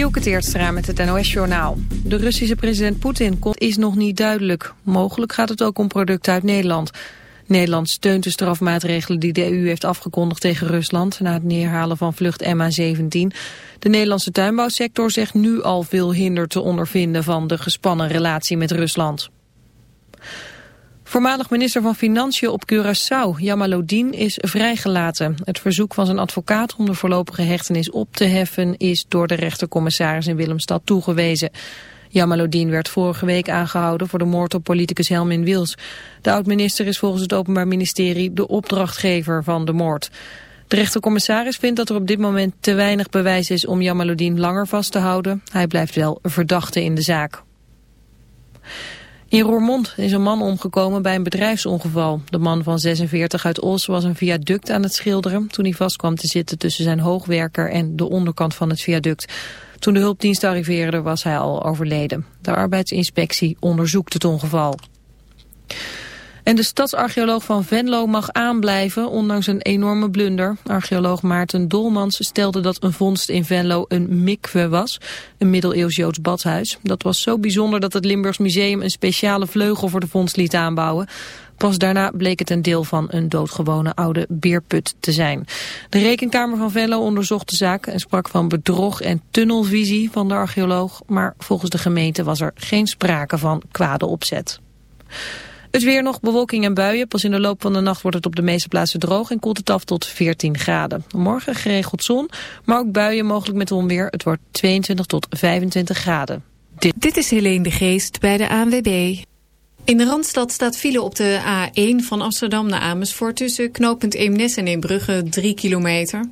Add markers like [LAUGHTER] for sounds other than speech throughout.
Dielke Teertstra met het NOS-journaal. De Russische president Poetin is nog niet duidelijk. Mogelijk gaat het ook om producten uit Nederland. Nederland steunt de strafmaatregelen die de EU heeft afgekondigd tegen Rusland... na het neerhalen van vlucht MH17. De Nederlandse tuinbouwsector zegt nu al veel hinder te ondervinden... van de gespannen relatie met Rusland. Voormalig minister van Financiën op Curaçao, Jamalodin, is vrijgelaten. Het verzoek van zijn advocaat om de voorlopige hechtenis op te heffen is door de rechtercommissaris in Willemstad toegewezen. Jamalodin werd vorige week aangehouden voor de moord op politicus Helmin Wils. De oud-minister is volgens het Openbaar Ministerie de opdrachtgever van de moord. De rechtercommissaris vindt dat er op dit moment te weinig bewijs is om Jamalodin langer vast te houden. Hij blijft wel verdachte in de zaak. In Roermond is een man omgekomen bij een bedrijfsongeval. De man van 46 uit Os was een viaduct aan het schilderen... toen hij vast kwam te zitten tussen zijn hoogwerker en de onderkant van het viaduct. Toen de hulpdienst arriveerde was hij al overleden. De arbeidsinspectie onderzoekt het ongeval. En de stadsarcheoloog van Venlo mag aanblijven, ondanks een enorme blunder. Archeoloog Maarten Dolmans stelde dat een vondst in Venlo een mikwe was, een middeleeuws Joods badhuis. Dat was zo bijzonder dat het Limburgs Museum een speciale vleugel voor de vondst liet aanbouwen. Pas daarna bleek het een deel van een doodgewone oude beerput te zijn. De rekenkamer van Venlo onderzocht de zaak en sprak van bedrog en tunnelvisie van de archeoloog. Maar volgens de gemeente was er geen sprake van kwade opzet. Het weer nog bewolking en buien. Pas in de loop van de nacht wordt het op de meeste plaatsen droog en koelt het af tot 14 graden. Morgen geregeld zon, maar ook buien mogelijk met onweer. Het wordt 22 tot 25 graden. Dit, Dit is Helene de Geest bij de ANWB. In de Randstad staat file op de A1 van Amsterdam naar Amersfoort... tussen knooppunt Eemnes en Eembrugge 3 kilometer.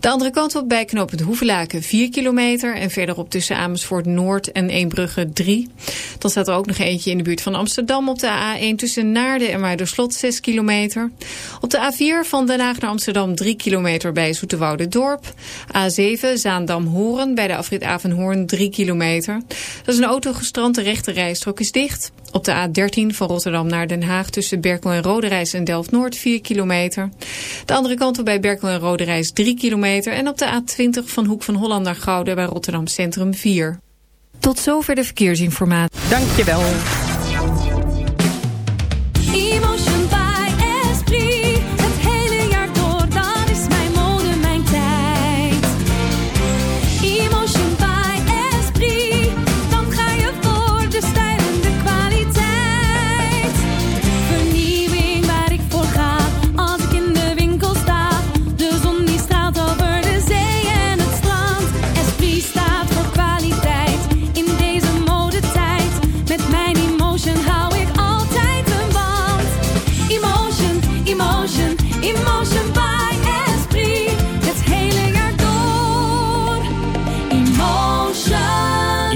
De andere kant op bij knooppunt Hoevelaken 4 kilometer... en verderop tussen Amersfoort Noord en Eembrugge 3. Dan staat er ook nog eentje in de buurt van Amsterdam op de A1... tussen Naarden en Muiderslot 6 kilometer. Op de A4 van Den Haag naar Amsterdam 3 kilometer bij Zoeterwoude Dorp. A7 Zaandam-Horen bij de afrit Avenhoorn 3 kilometer. Dat is een auto gestrand, de rechte rijstrook is dicht... Op de A13 van Rotterdam naar Den Haag tussen Berkel en Roderijs en Delft-Noord 4 kilometer. De andere kant op bij Berkel en Roderijs 3 kilometer. En op de A20 van Hoek van Holland naar Gouden bij Rotterdam Centrum 4. Tot zover de verkeersinformatie. Dankjewel.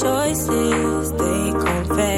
Choices they convey.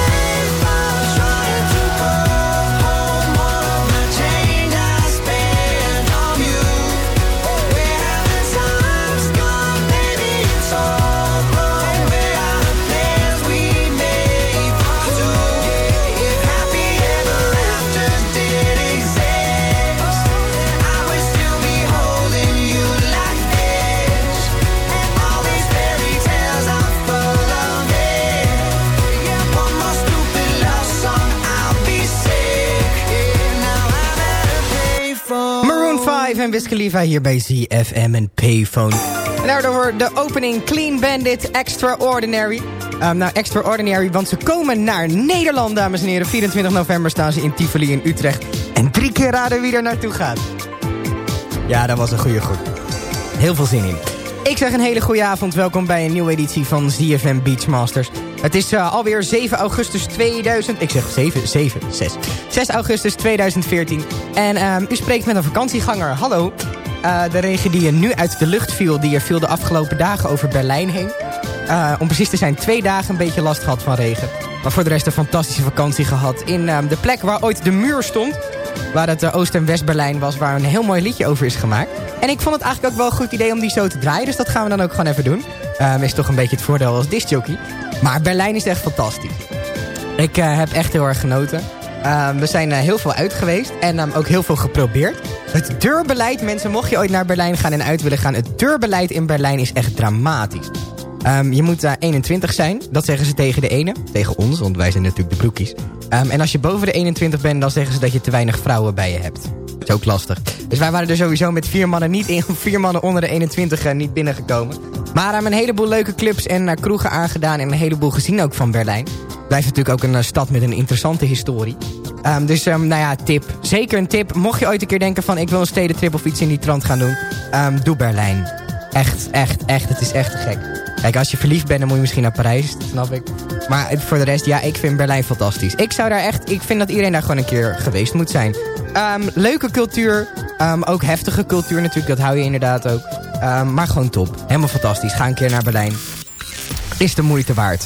en Wiz Khalifa hier bij ZFM en Payphone. En daardoor de opening Clean Bandit Extraordinary. Um, nou, Extraordinary, want ze komen naar Nederland, dames en heren. 24 november staan ze in Tivoli in Utrecht. En drie keer raden wie er naartoe gaat. Ja, dat was een goede groep. Heel veel zin in. Ik zeg een hele goede avond. Welkom bij een nieuwe editie van ZFM Beachmasters. Het is uh, alweer 7 augustus 2000... Ik zeg 7, 7, 6. 6 augustus 2014. En um, u spreekt met een vakantieganger. Hallo. Uh, de regen die er nu uit de lucht viel... die er viel de afgelopen dagen over Berlijn heen. Uh, om precies te zijn twee dagen een beetje last gehad van regen. Maar voor de rest een fantastische vakantie gehad... in uh, de plek waar ooit de muur stond. Waar het uh, Oost- en West-Berlijn was... waar een heel mooi liedje over is gemaakt. En ik vond het eigenlijk ook wel een goed idee om die zo te draaien. Dus dat gaan we dan ook gewoon even doen. Um, is toch een beetje het voordeel als discjockey. Maar Berlijn is echt fantastisch. Ik uh, heb echt heel erg genoten. Um, we zijn uh, heel veel uit geweest en um, ook heel veel geprobeerd. Het deurbeleid, mensen, mocht je ooit naar Berlijn gaan en uit willen gaan... het deurbeleid in Berlijn is echt dramatisch. Um, je moet uh, 21 zijn, dat zeggen ze tegen de ene. Tegen ons, want wij zijn natuurlijk de broekies. en als je boven de 21 bent, dan zeggen ze dat je te weinig vrouwen bij je hebt. Dat is ook lastig. Dus wij waren er sowieso met vier mannen niet in. [LAUGHS] Vier mannen onder de 21 uh, niet binnengekomen. Maar um, een heleboel leuke clubs en uh, kroegen aangedaan. En een heleboel gezien ook van Berlijn. Blijft natuurlijk ook een uh, stad met een interessante historie. Dus nou ja, tip. Zeker een tip. Mocht je ooit een keer denken van ik wil een stedentrip of iets in die trant gaan doen. Doe Berlijn. Echt, echt, echt. Het is echt gek. Kijk, als je verliefd bent, dan moet je misschien naar Parijs. Snap ik. Maar voor de rest, ja, ik vind Berlijn fantastisch. Ik zou daar echt... Ik vind dat iedereen daar gewoon een keer geweest moet zijn. Um, leuke cultuur. Um, ook heftige cultuur natuurlijk. Dat hou je inderdaad ook. Um, maar gewoon top. Helemaal fantastisch. Ga een keer naar Berlijn. Is de moeite waard.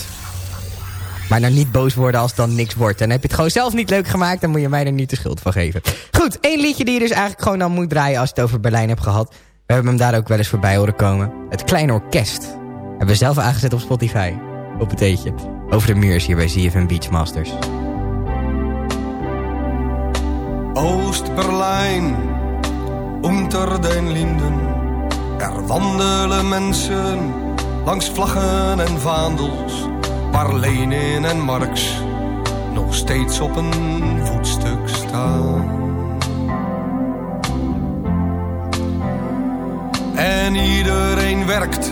Maar nou niet boos worden als dan niks wordt. En heb je het gewoon zelf niet leuk gemaakt... dan moet je mij er niet de schuld van geven. Goed, één liedje die je dus eigenlijk gewoon dan moet draaien... als je het over Berlijn hebt gehad. We hebben hem daar ook wel eens voorbij horen komen. Het Kleine Orkest. Hebben we zelf aangezet op Spotify. Op het eetje. Over de muurs hier bij ZFM Beachmasters. Oost-Berlijn, unter den Linden. Er wandelen mensen langs vlaggen en vaandels. Waar Lenin en Marx nog steeds op een voetstuk staan. En iedereen werkt,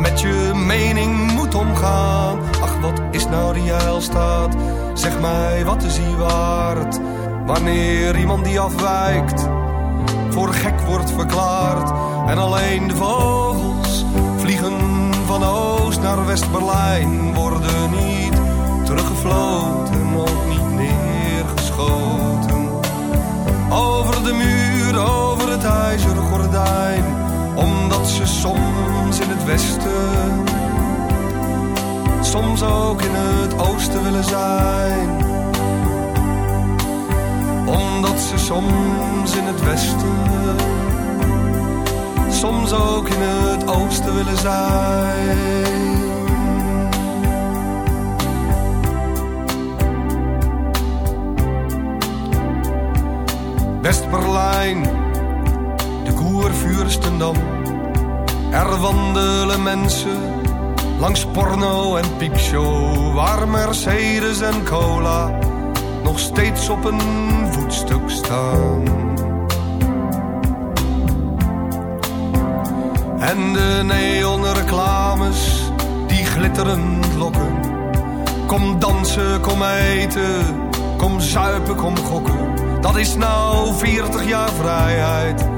met je mening moet omgaan. Ach, wat is nou die heilstaat? Zeg mij, wat is die waard? Wanneer iemand die afwijkt, voor gek wordt verklaard. En alleen de vogels vliegen van Oost naar West-Berlijn. Worden niet teruggefloten, ook niet neergeschoten. Over de muur, over het ijzeren gordijn. Omdat ze soms in het westen, soms ook in het oosten willen zijn omdat ze soms in het westen, soms ook in het oosten willen zijn. Berlijn, de Koervuurstendam. Er wandelen mensen langs porno en piekshow, waar Mercedes en cola nog steeds op een voetstuk staan. En de neonreclames die glitterend lokken. Kom dansen, kom eten, kom zuipen, kom gokken. Dat is nou 40 jaar vrijheid.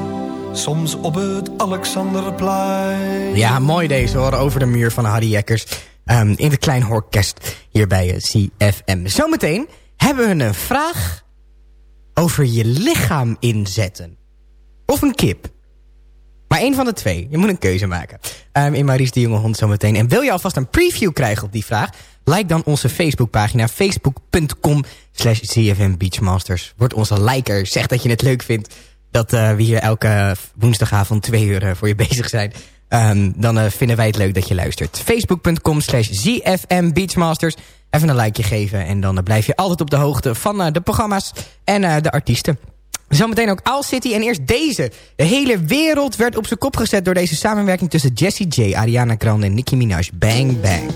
soms op het Alexanderplein. Ja, mooi deze hoor, over de muur van Harry Jekkers. ehm, in het Klein Orkest hier bij eh, CFM. Zometeen hebben we een vraag over je lichaam inzetten. Of een kip. Maar één van de twee. Je moet een keuze maken. Ehm, in Maurice de Jonge Hond zometeen. En wil je alvast een preview krijgen op die vraag? Like dan onze Facebookpagina. Facebook.com slash Beachmasters. Word onze liker. Zeg dat je het leuk vindt. Dat eh, we hier elke woensdagavond twee uur eh, voor je [LAUGHS] bezig zijn. Ehm, dan eh, vinden wij het leuk dat je luistert. Facebook.com slash ZFM Beachmasters. Even een likeje geven. En dan blijf je altijd op de hoogte van de programma's en de artiesten. Zometeen ook Owl City en eerst deze. De hele wereld werd op zijn kop gezet door deze samenwerking tussen Jessie J, Ariana Grande en Nicki Minaj. Bang, bang.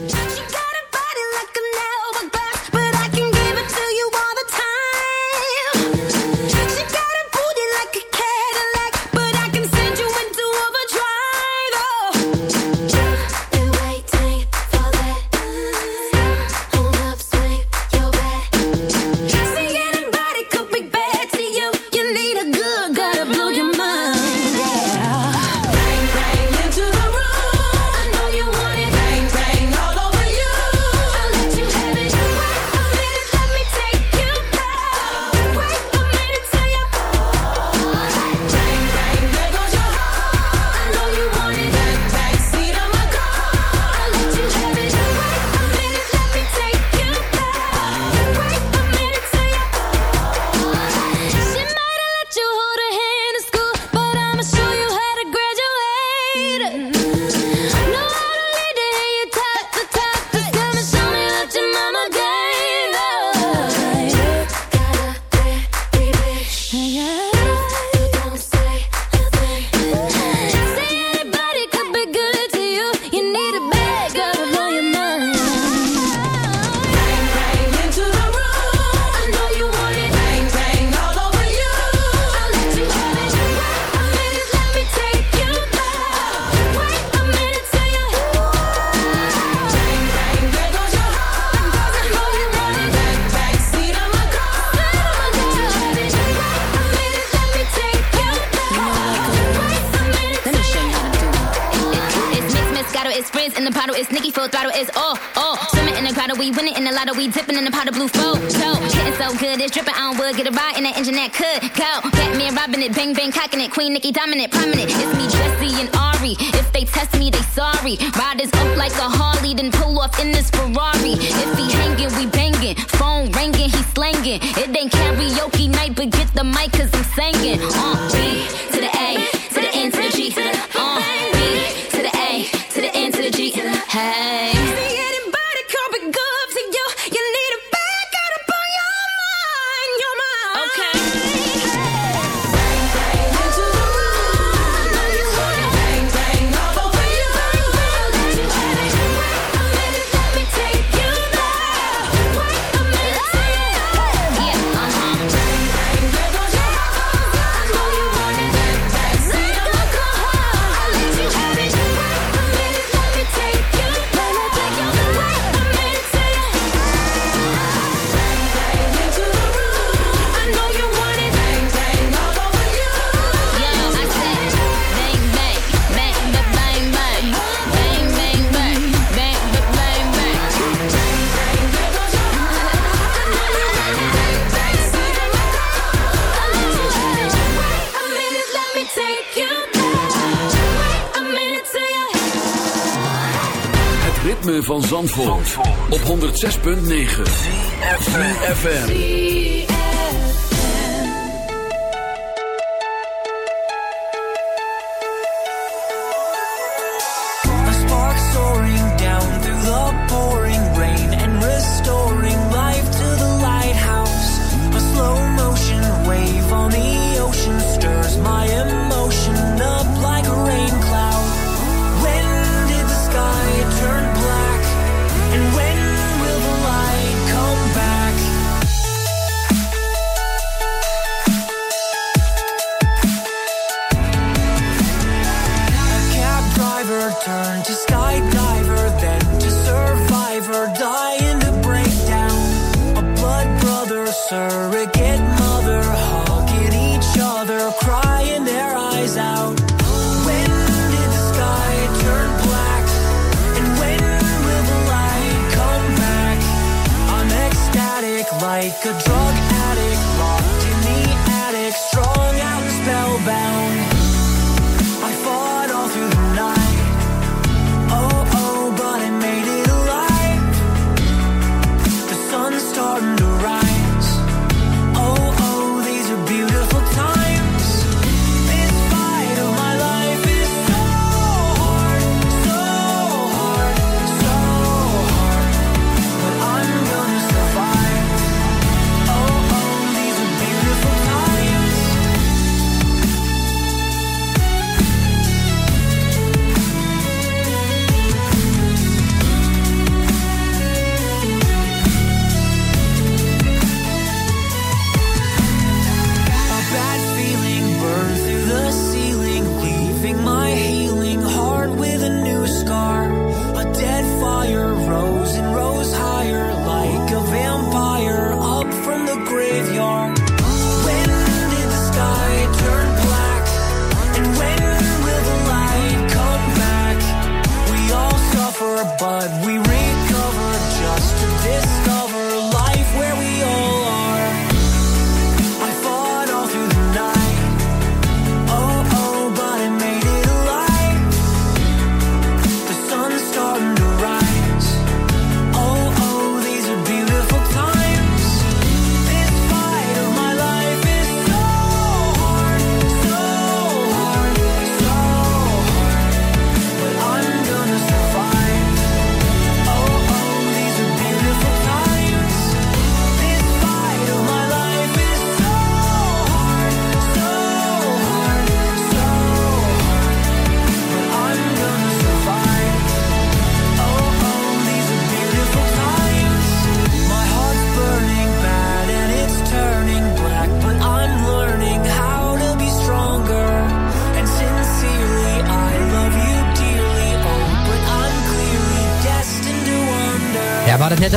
Nicki dominant. 6.9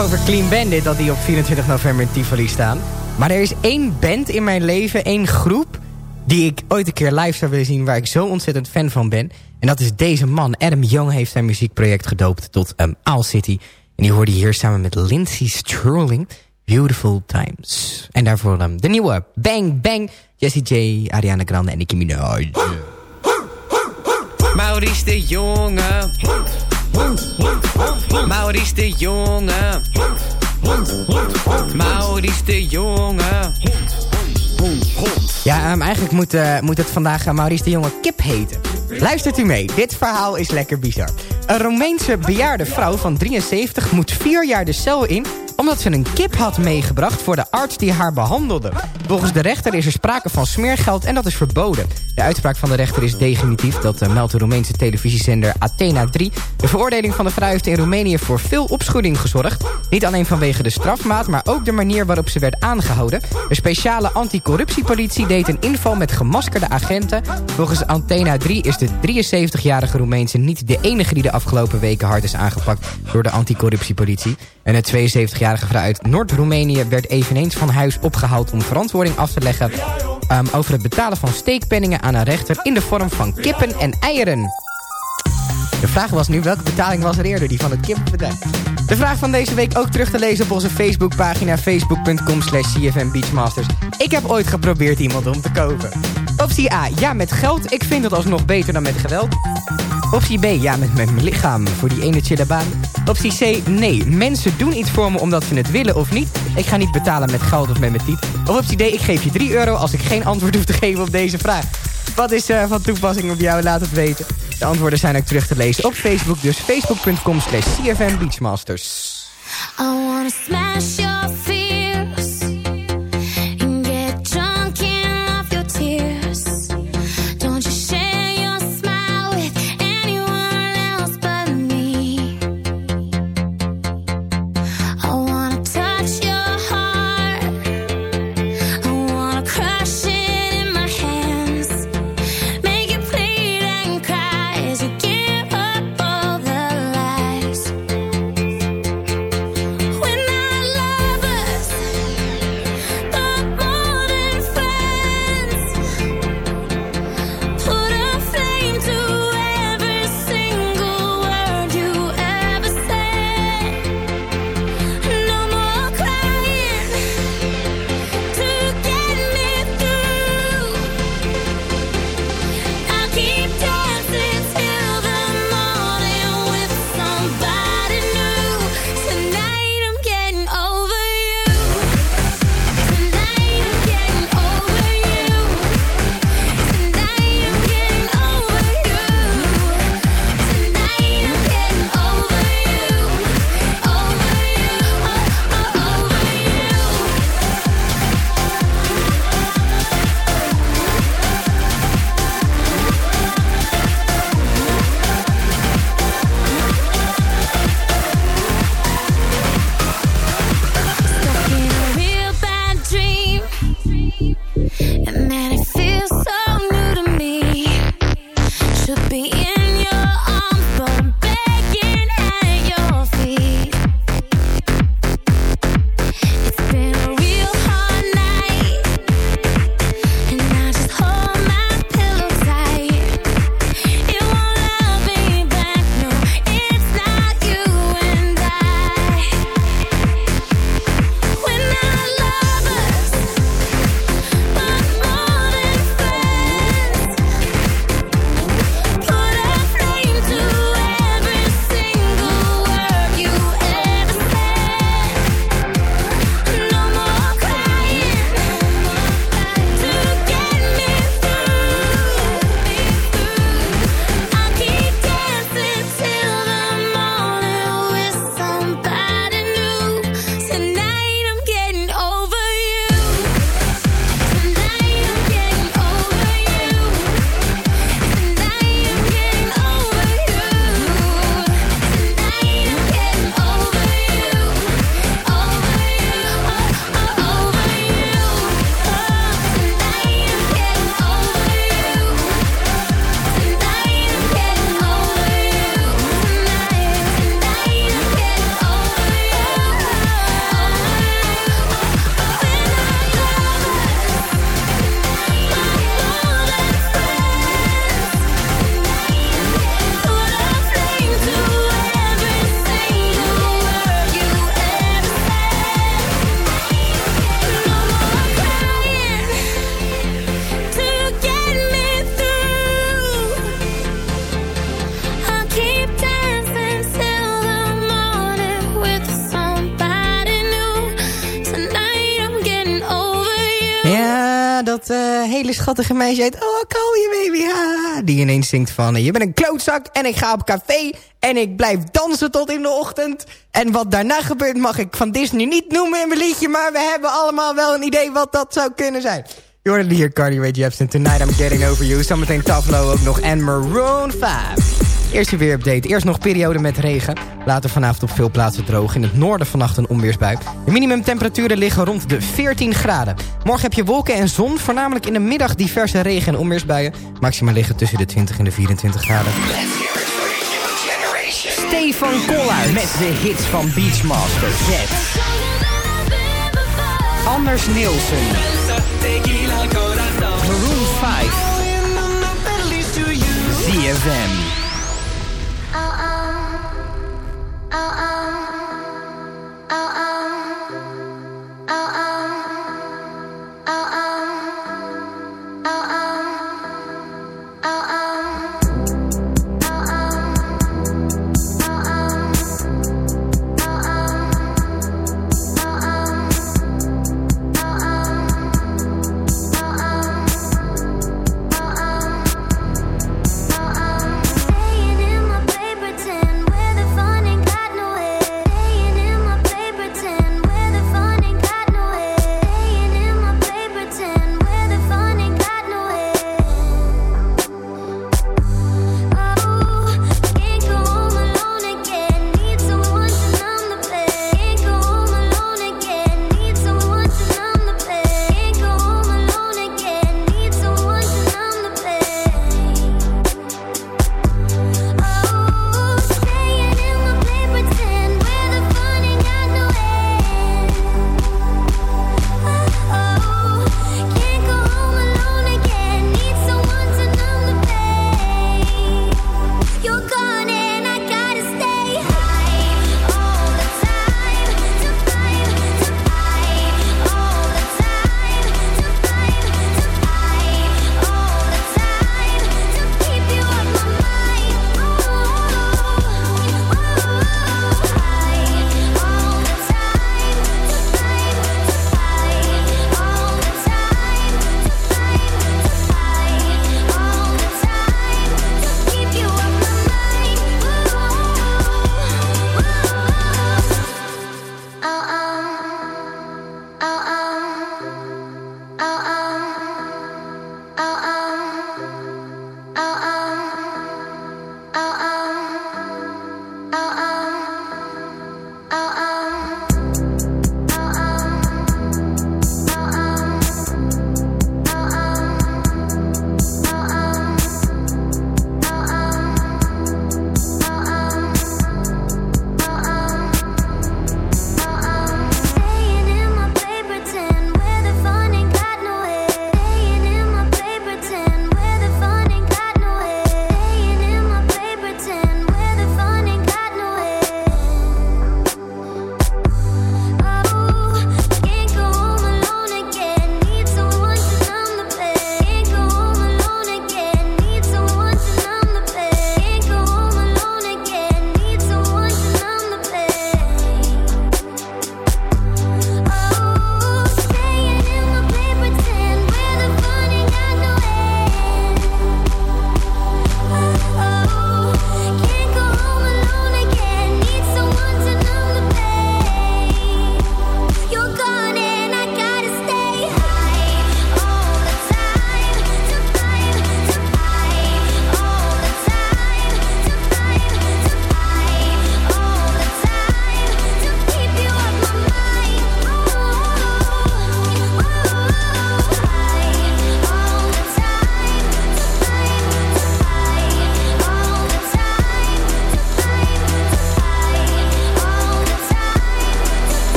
over Clean Bandit, dat die op 24 november in Tivoli staan. Maar er is één band in mijn leven, één groep... die ik ooit een keer live zou willen zien... waar ik zo ontzettend fan van ben. En dat is deze man. Adam Young heeft zijn muziekproject gedoopt tot um, City. En die hoorde hier samen met Lindsay Sterling. Beautiful Times. En daarvoor um, de nieuwe Bang Bang. Jessie J, Ariana Grande en Nicki Minaj. Maurice de Jonge. Maurice de Jonge. Maurice de Jonge. Ja, um, eigenlijk moet, uh, moet het vandaag uh, Maurice de Jonge Kip heten. Luistert u mee, dit verhaal is lekker bizar. Een Roemeense bejaarde vrouw van 73 moet vier jaar de cel in... omdat ze een kip had meegebracht voor de arts die haar behandelde. Volgens de rechter is er sprake van smeergeld en dat is verboden. De uitspraak van de rechter is definitief, dat uh, meldt de Roemeense televisiezender Athena 3. De veroordeling van de vrouw heeft in Roemenië voor veel opschudding gezorgd. Niet alleen vanwege de strafmaat, maar ook de manier waarop ze werd aangehouden. De speciale anticorruptiepolitie deed een inval met gemaskerde agenten. Volgens Athena 3 is de 73-jarige Roemeense niet de enige die de afgelopen weken hard is aangepakt door de anticorruptiepolitie. En een 72-jarige vrouw uit Noord-Roemenië werd eveneens van huis opgehaald om verantwoording af te leggen um, over het betalen van steekpenningen aan een rechter in de vorm van kippen en eieren. De vraag was nu, welke betaling was er eerder? Die van het kippenbedrijf. De vraag van deze week ook terug te lezen op onze Facebookpagina facebook.com slash Beachmasters. Ik heb ooit geprobeerd iemand om te kopen. Optie A, ja met geld. Ik vind het alsnog beter dan met geweld. Optie B, ja, met mijn lichaam voor die ene chille baan. Optie C, nee, mensen doen iets voor me omdat ze het willen of niet. Ik ga niet betalen met geld of met mijn tiet. Of optie D, ik geef je 3 euro als ik geen antwoord hoef te geven op deze vraag. Wat is uh, van toepassing op jou? Laat het weten. De antwoorden zijn ook terug te lezen op Facebook. Dus facebook.com slash CFM Beachmasters. I wanna smash schattige meisje heet... Oh, call you baby. Die ineens zingt van... eh, Je bent een klootzak en ik ga op café... en ik blijf dansen tot in de ochtend. En wat daarna gebeurt mag ik van Disney niet noemen in mijn liedje... maar we hebben allemaal wel een idee wat dat zou kunnen zijn. Je hoorde hier Cardi Rae Jepsen. Tonight I'm getting over you. Zometeen Taflo ook nog. En Maroon 5. Eerst je weer update. Eerst nog periode met regen. Later vanavond op veel plaatsen droog. In het noorden vannacht een onweersbui. De minimumtemperaturen liggen rond de 14 graden. Morgen heb je wolken en zon. Voornamelijk in de middag diverse regen- en onweersbuien. Maxima liggen tussen de 20 en de 24 graden. Stefan Koller met de hits van Beachmaster Z. Anders Nielsen. Maroon 5. ZFM. Oh, oh.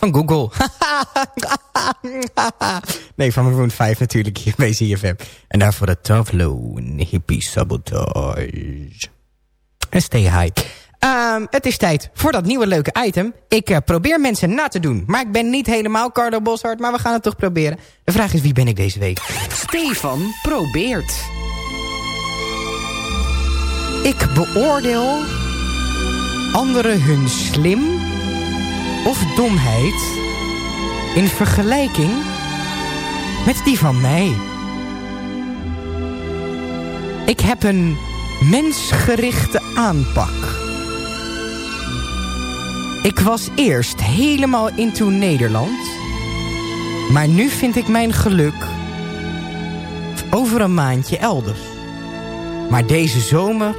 Van Google. [LAUGHS] nee, van Maroon 5 natuurlijk hier bij ZFM. En daarvoor de Tavlo, Hippie Sabotage. En stay high. Um, het is tijd voor dat nieuwe leuke item. Ik uh, probeer mensen na te doen. Maar ik ben niet helemaal Carlo Boshart, maar we gaan het toch proberen. De vraag is, wie ben ik deze week? Stefan probeert. Ik beoordeel anderen hun slim of domheid in vergelijking met die van mij. Ik heb een mensgerichte aanpak. Ik was eerst helemaal into Nederland. Maar nu vind ik mijn geluk over een maandje elders. Maar deze zomer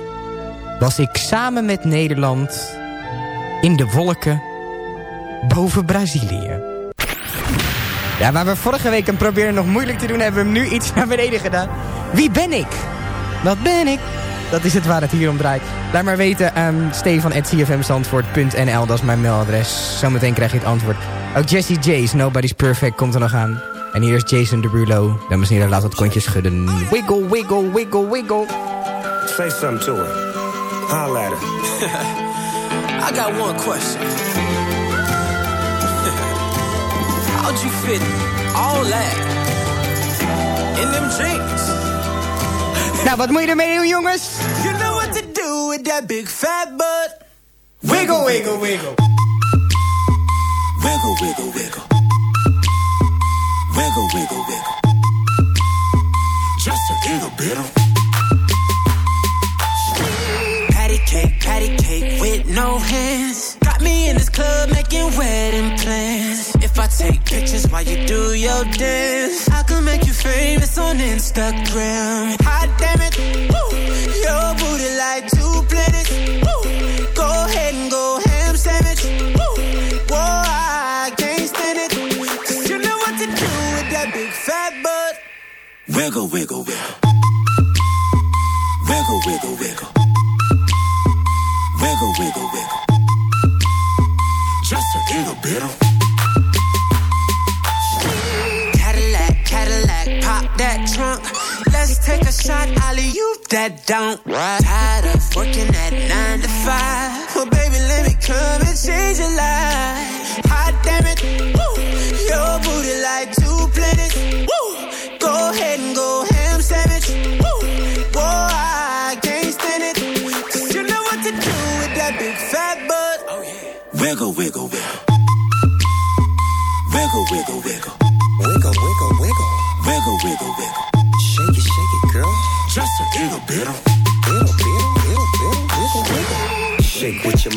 was ik samen met Nederland in de wolken boven Brazilië. Ja, waar we vorige week hem probeerden nog moeilijk te doen... hebben we hem nu iets naar beneden gedaan. Wie ben ik? Wat ben ik? Dat is het waar het hier om draait. Laat maar weten, um, stefan.cfmzandvoort.nl, dat is mijn mailadres. Zometeen krijg je het antwoord. Ook Jesse J's, Nobody's Perfect, komt er nog aan. En hier is Jason Derulo. Dames en heren, laat het kontje schudden. Wiggle, wiggle, wiggle, wiggle. Say something to her. Holla at her. [LAUGHS] I got one question. How'd you fit all that in them jeans? Nou, wat moet je ermee doen, jongens? You know what to do with that big fat butt. Wiggle, wiggle, wiggle. Wiggle, wiggle, wiggle. Wiggle, wiggle, wiggle. Just a little bit of. Patty cake, patty cake with no hands. Got me in this club making wedding plans. If I take pictures while you do your dance, I can make you famous on Instagram. Hot damn it, woo. Your booty like two planets. Woo. Go ahead and go ham sandwich. Woo. Whoa, I can't stand it. 'Cause you know what to do with that big fat butt. Wiggle, wiggle, wiggle. Wiggle, wiggle, wiggle. Wiggle, wiggle, wiggle. Just a little bit of. A shot, Ollie, you that don't. Tired of working at nine to five. Well, baby, let me come and change your life. Hot damn it, woo. Your booty like two planets. Woo. Go ahead and go ham sandwich. Woo. Whoa, I can't stand it. 'Cause you know what to do with that big fat butt. Oh, yeah. Wiggle, wiggle, wiggle. Wiggle, wiggle, wiggle. Wiggle, wiggle, wiggle. Wiggle, wiggle, wiggle.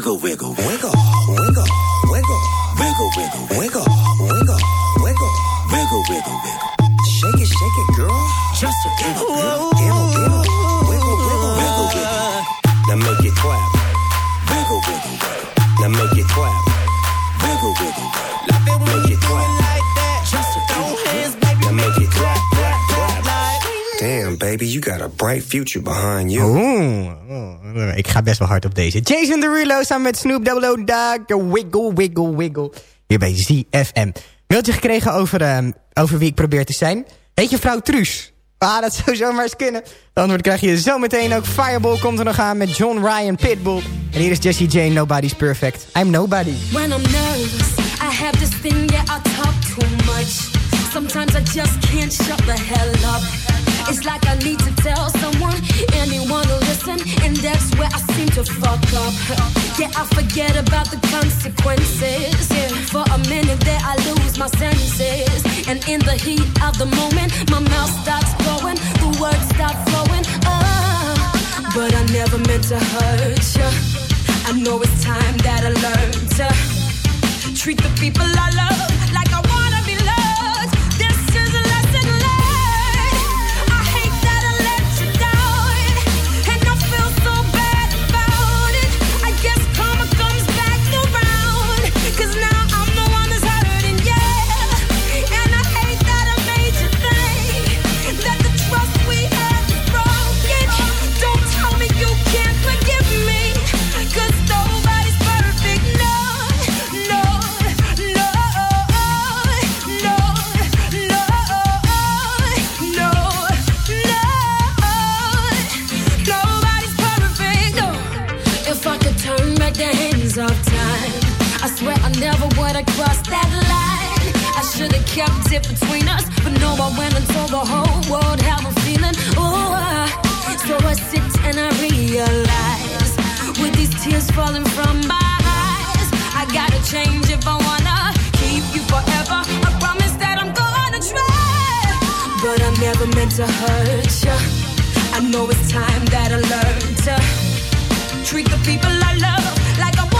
Wiggle, wiggle, wiggle, wiggle, wiggle, wiggle, wiggle, wiggle, wiggle, wiggle, wiggle, wiggle, wiggle. Shake it, shake it, girl. Just a little bit, little, little, wiggle, wiggle, wiggle, wiggle. Now make it clap, Wiggle, wiggle, wiggle, now make it clap, wiggle, wiggle, wiggle. make it clap, Like that, just throw hands, baby. now make it clap, clap, clap. Like. Damn, baby, you got a bright future behind you. Oeh, oh, ik ga best wel hard op deze. Jason Derulo samen met Snoop Double Dogg. Wiggle, wiggle, wiggle. Hier bij ZFM. Mailtje gekregen over, ehm, over wie ik probeer te zijn. Heet je vrouw Truus? Ah, dat zou zomaar eens kunnen. De antwoord krijg je zo meteen ook. Fireball komt er nog aan met John Ryan Pitbull. En hier is Jessie J, Nobody's Perfect. I'm Nobody. When I'm nervous, I have this thing, yeah, I talk too much. Sometimes I just can't shut the hell up. It's like I need to tell someone, anyone to listen, and that's where I seem to fuck up. Yeah, I forget about the consequences. Yeah. For a minute there, I lose my senses. And in the heat of the moment, my mouth starts flowing, the words start flowing. Oh, but I never meant to hurt you. I know it's time that I learn to treat the people I love I should have kept it between us, but no, I went and told the whole world how I'm feeling. Oh, uh, so I sit and I realize, with these tears falling from my eyes, I gotta change if I wanna keep you forever. I promise that I'm gonna try, but I never meant to hurt you. I know it's time that I learn to treat the people I love like I wanna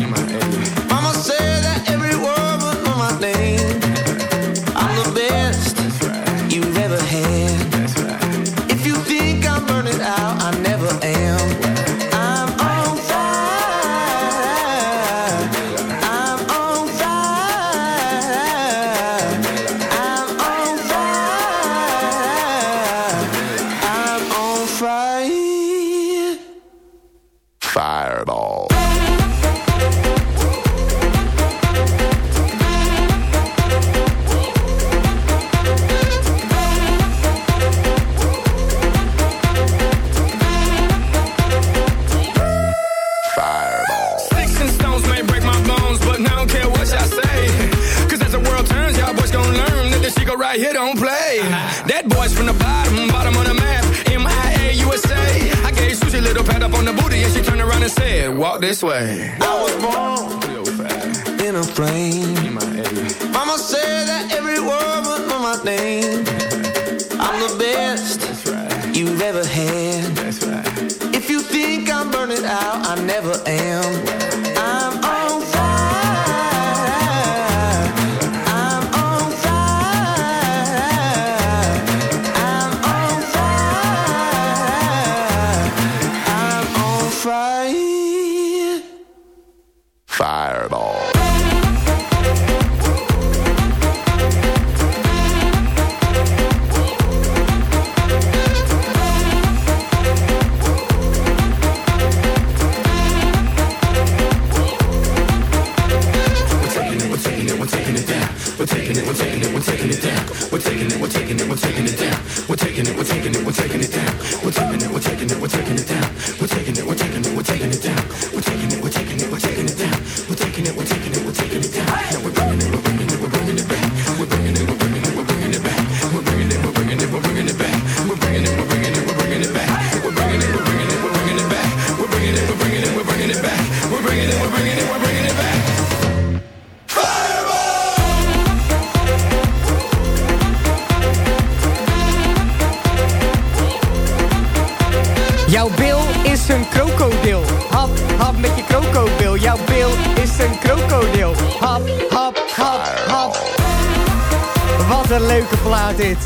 Dit.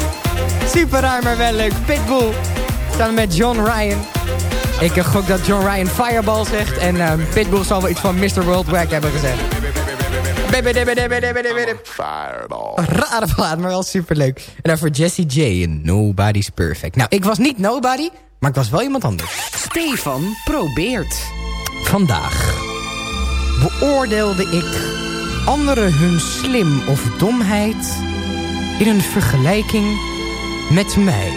Super raar, maar wel leuk. Pitbull. Samen met John Ryan. Ik gok dat John Ryan Fireball zegt. En ehm, Pitbull zal wel iets van Mr. Worldwide hebben gezegd. Fireball. Rare plaat, maar wel superleuk. En daarvoor Jessie J en Nobody's Perfect. Nou, ik was niet nobody, maar ik was wel iemand anders. Stefan probeert. Vandaag beoordeelde ik anderen hun slim of domheid in een vergelijking met mij.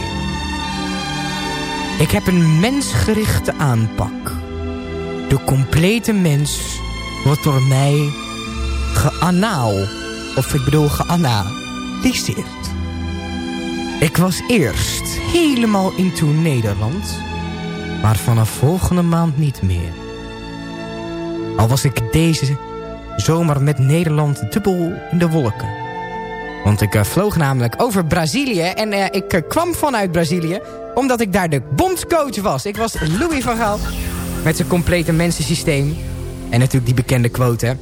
Ik heb een mensgerichte aanpak. De complete mens wordt door mij geanaal, of ik bedoel geanalyseerd. Ik was eerst helemaal into Nederland, maar vanaf volgende maand niet meer. Al was ik deze zomer met Nederland dubbel in de wolken. Want ik eh, vloog namelijk over Brazilië en eh, ik eh, kwam vanuit Brazilië... omdat ik daar de bondscoach was. Ik was Louis van Gaal met zijn complete mensensysteem. En natuurlijk die bekende quote, hè.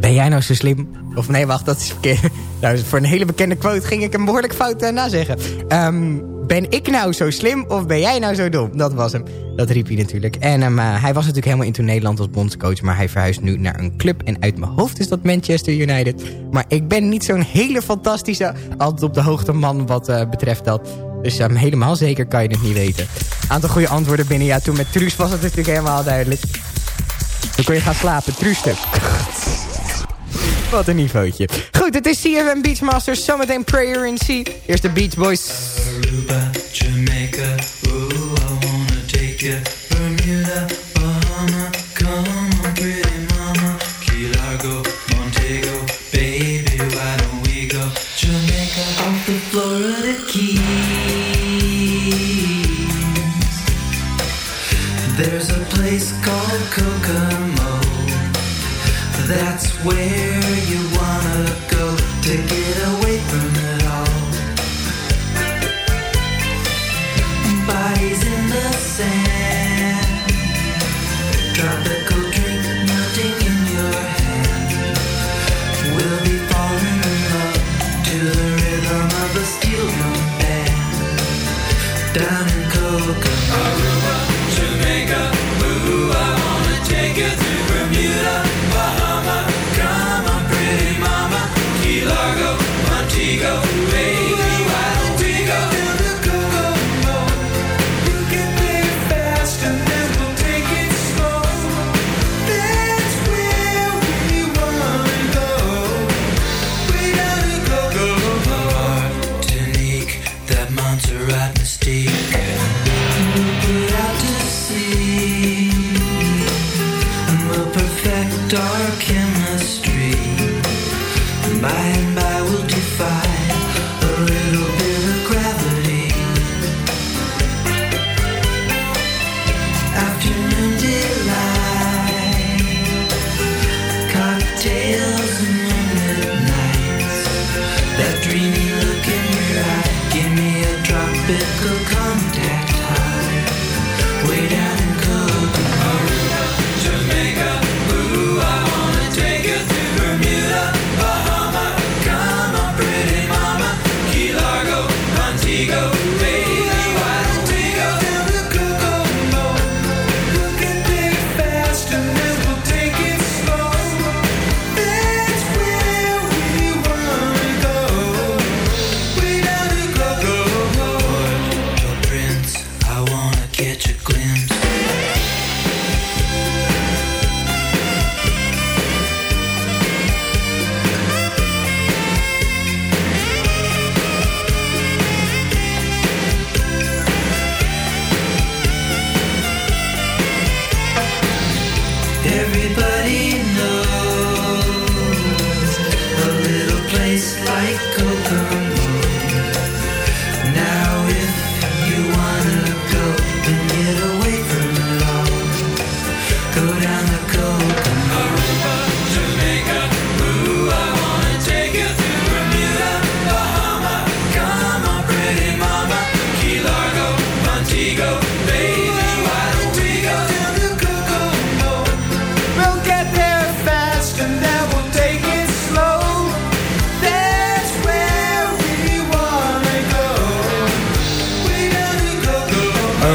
Ben jij nou zo slim? Of nee, wacht, dat is verkeerd. [LAUGHS] Nou, voor een hele bekende quote ging ik hem behoorlijk fout uh, nazeggen. Ehm, ben ik nou zo slim of ben jij nou zo dom? Dat was hem. Dat riep hij natuurlijk. En um, uh, hij was natuurlijk helemaal into Nederland als bondscoach... maar hij verhuist nu naar een club. En uit mijn hoofd is dat Manchester United. Maar ik ben niet zo'n hele fantastische... altijd op de hoogte man wat uh, betreft dat. Dus um, helemaal zeker kan je het niet weten. Aantal goede antwoorden binnen. Ja, toen met Truus was het natuurlijk helemaal duidelijk. Dan kon je gaan slapen. Truus. Wat een niveautje. Goed, het is CFM Beachmasters. Zometeen Prayer in Sea. Eerst de Beach Boys.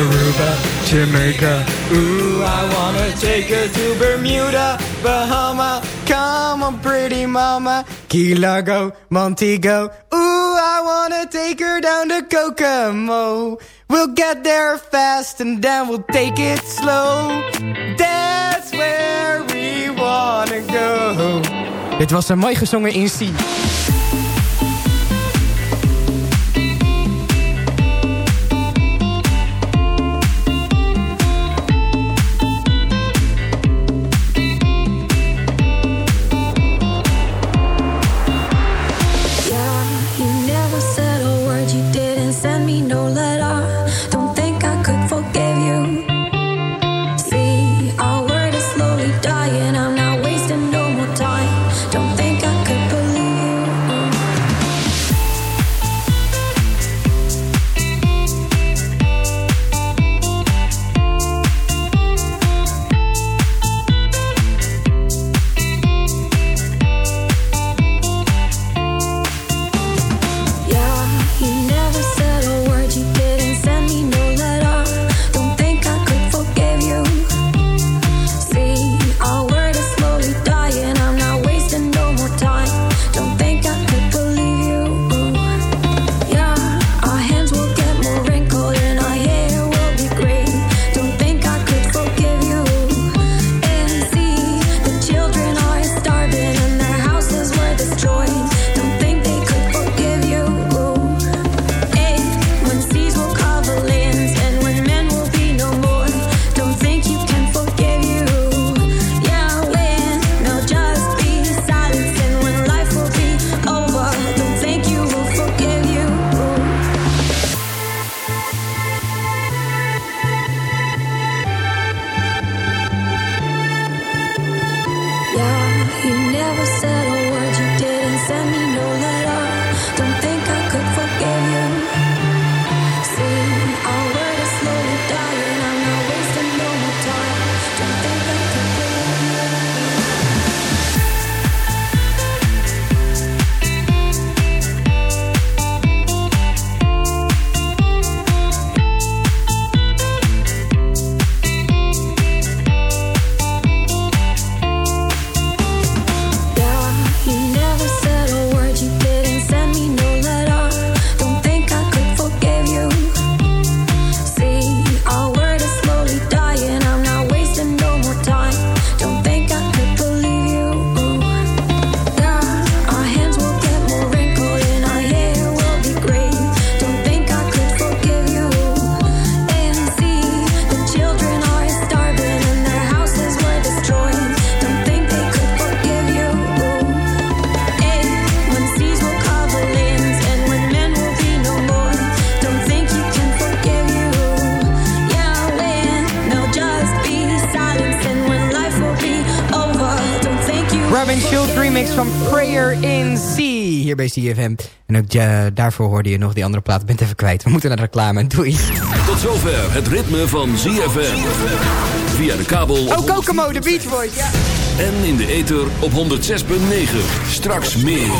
Aruba, Jamaica. Ooh, I wanna take her to Bermuda, Bahama. Come on, pretty mama. Key Largo, Montego. Ooh, I wanna take her down to Kokomo. We'll get there fast and then we'll take it slow. That's where we wanna go. Dit was een mooi gezongen in C. CFM. En ook ja, daarvoor hoorde je nog die andere plaat. Ik ben het even kwijt. We moeten naar de reclame. Doei. Tot zover het ritme van ZFM. Via de kabel Oh, Kokomo, de Beach Boys. Ja. en in de ether op 106.9. Straks meer.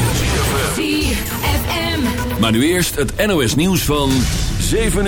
ZFM. Maar nu eerst het NOS nieuws van 7